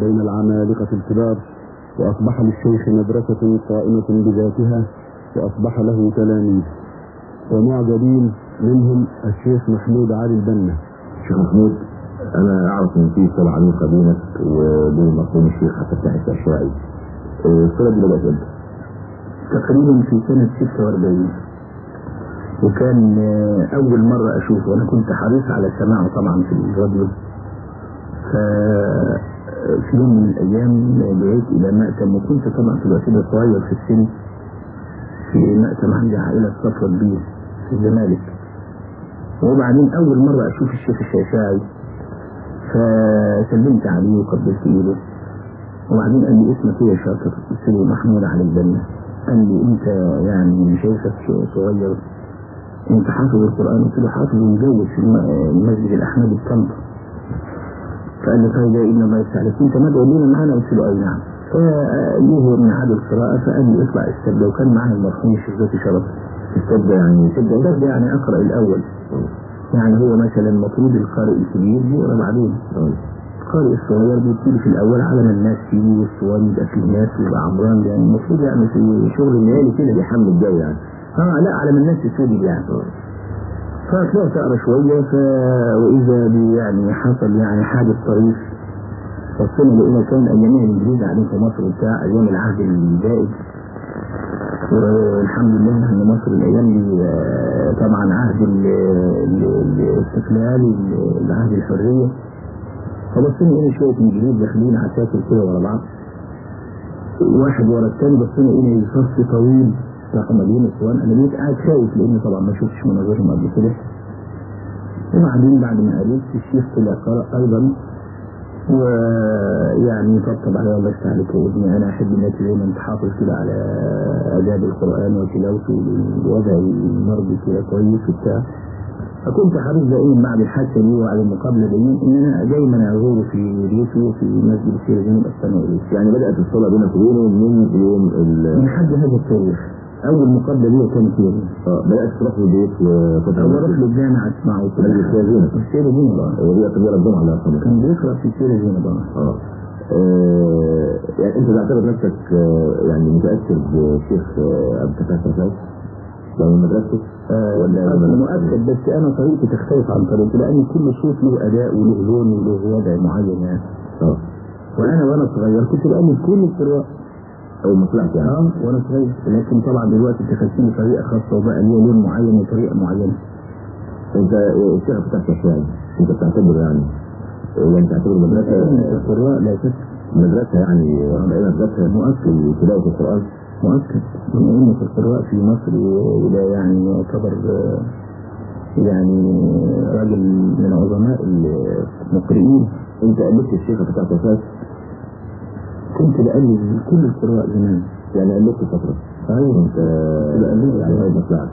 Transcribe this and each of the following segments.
بين العمالقة الكبار وأصبح للشيخ مدرسة قائمة بذاتها وأصبح له تلاميذ. ومعجبين منهم الشيخ محمود علي البنا. شيخ محمود أنا أعرف إن في صله عميقه بينك وبين مرحوم الشيخ عبد الفتاح الشافعي الصله دي بدات إمتى؟ تقريبا في سنة 46 وكان أول مرة أشوفه. وأنا كنت حريص على سماعه طبعا في الراديو. ففي يوم من الأيام جئت إلى مأتم وكنت طبعا في الوقت ده صغير في السن في مأتم عندي عائلة صفوة كبير في الزمالك. وبعدين أول مرة أشوف الشيخ الشافعي فسلمت عليه وقبلت إيده. وبعدين قال لي اسمك إيه يا شاطر؟ قلت له محمود علي البنا. قال لي أنت يعني شايفك صغير. أنت حافظ القرآن؟ قلت له حافظ ومجوز في الم- المسجد الأحمدي في طنطا فقال لي طيب الله يسعدك انت مدعو لينا معانا قلت له أي نعم. فجه من عاد القراءة فقال لي اطلع استبدى وكان معانا المرحوم الشيخ زكي شرف. استبدا يعني استبدى استبدى يعني أقرأ الأول. يعني هو مثلا المفروض القارئ الكبير بيقرا بعدين القارئ الصغير بيبتدي في الأول على ما الناس تيجي والصوان يبقى فيه ناس ويبقى عمران يعني المفروض يعني في شغل الليالي كده بيحمل الجو يعني. آه لا على ما الناس تتوجد يعني. فطلعت اقرا شوية؟ ف وإذا بي يعني حصل يعني حادث طريف بصينا لقينا كان ايامها الانجليز قاعدين في مصر وبتاع أيام العهد البائد. والحمد لله إن مصر الأيام دي طبعا عهد ال- ال- الاستقلال ال- العهد الحرية. فبصينا لقينا شوية انجليز داخلين عساكر كده ورا بعض. واحد ورا الثاني بصينا لقينا صف طويل. راحوا مدينة اسوان أنا بقيت قاعد خايف لأني طبعا ما شفتش مناظرهم قبل كده وبعدين بعد ما قريت الشيخ طلع قرأ أيضا ويعني طبطب عليا الله يفتح عليك يا ابني أنا أحب انك دايما تحافظ كده على آداب القرآن وتلاوته بالوضع المرضي كده كويس وبتاع. فكنت حريص دائما بعد الحادثة دي وبعد المقابلة دي إن أنا دايما أزوره في بيته في مسجد السير زين استمع يعني بدأت الصله بينك وبينه من يوم من حد هذا التاريخ. أول مقابله ليه كانت يوم آه بدأت تروح البيت اول أروح للجامعة أسمعه. مسجد السير زينب. السير زينب آه. وهي كبيره الجمعة الله يرحمه كان بيقرأ في السير زينب آه. آه يعني أنت تعتبر نفسك آه، يعني متأثر بالشيخ آه، عبد الفتاح لو من مدرسته؟ ولا مؤكد بس أنا طريقتي تختلف عن طريقتي لأن كل صوت له أداء وله لون وله وضع معين يعني. آه. وأنا وأنا صغير كنت بقلد كل القراء اول ما طلعت يعني آه وأنا صغير لكن طبعا دلوقتي لي طريقة خاصة وبقى ليا لون معين وطريقة معينة. انت الشيخ عبد الفتاح الشافعي انت بتعتبر يعني يعني تعتبر مدرسة؟ القراء لا شك. مدرسة يعني مدرسة مؤثر في تلاوة القرآن؟ مؤكد. أئمة القراء في مصر وده يعني يعتبر يعني راجل من عظماء المقرئين. أنت قلدت الشيخ عبد الفتاح الشافعي كنت بقلد كل القراء زمان. يعني قلدت فترة. أيوه. أنت بقلد يعني لغايه ما طلعت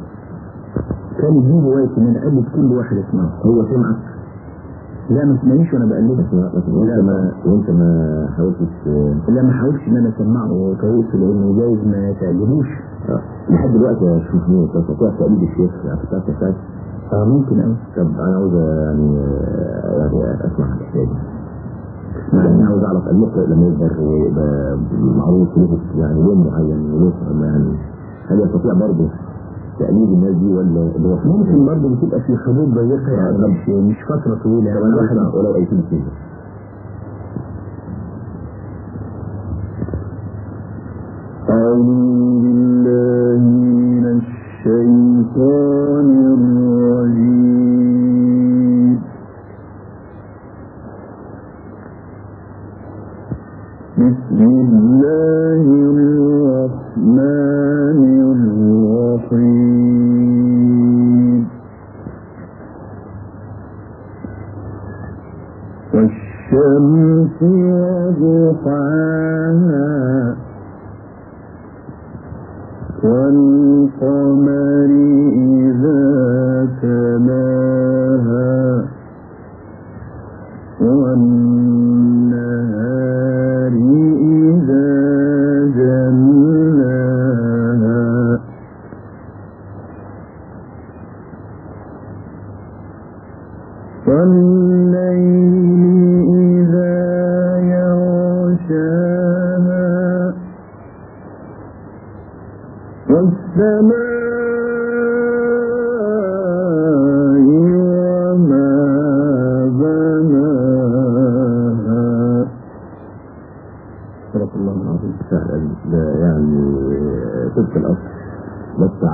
كان دي هوايتي ان أنا اقلد كل واحد اسمعه هو سمعك. لا ما تسمعنيش وأنا بس وأنت ما وأنت ما حاولتش آه، لا ما حاولتش إن أنا أسمعه طريقته لأنه جايز ما تعجبوش آه. لحد دلوقتي شيخ محمود تستطيع تقليد الشيخ عبد الفتاح الشافعي آه ممكن اوي طب أنا عاوز يعني آه، يعني أسمع الحكاية يعني عاوز اعرف المقرئ لما يظهر ويبقى معروف له يعني لون معين وله يعني هل يستطيع برضه تقليد الناس دي ولا هو ممكن برضه بتبقى في حدود ضيقة يعني مش مش فترة طويلة يعني. واحد ولو أي شيء أعوذ بسم الله الرحمن الرحيم. والشمس والقمر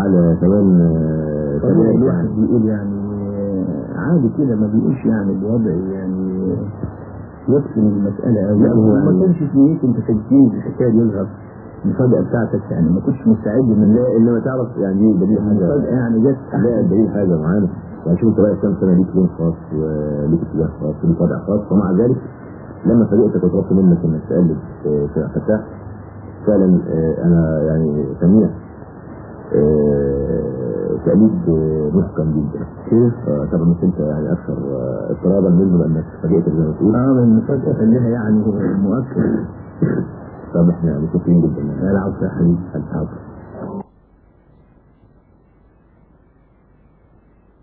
على كمان كمان الواحد يعني. بيقول يعني عادي كده ما بيقولش يعني الوضع يعني يقسم المسألة لا، هو ما كانش في نية أنت تجديد الحكاية دي يظهر المفاجأة بتاعتك يعني. ما كنتش مستعد من لا انما تعرف يعني دليل المفاجأة حاجة. يعني جت لا دليل حاجة معانا يعني شوف بقى كام سنة ليك لون خاص وليك اتجاه خاص وليك وضع خاص. ومع ذلك لما فاجئتك وطلبت منك إنك تقلد آه، في فتاح فعلا آه، أنا يعني سميع. آه، آه، محكم جدا. كيف؟ طبعا مش أنت يعني أكثر آه، اضطرابا منه لأنك فاجئتك زي ما تقول. آه من المفاجأة خليها يعني مؤكد. طب إحنا متفقين جدا. يعني العب يا حبيبي. العفو.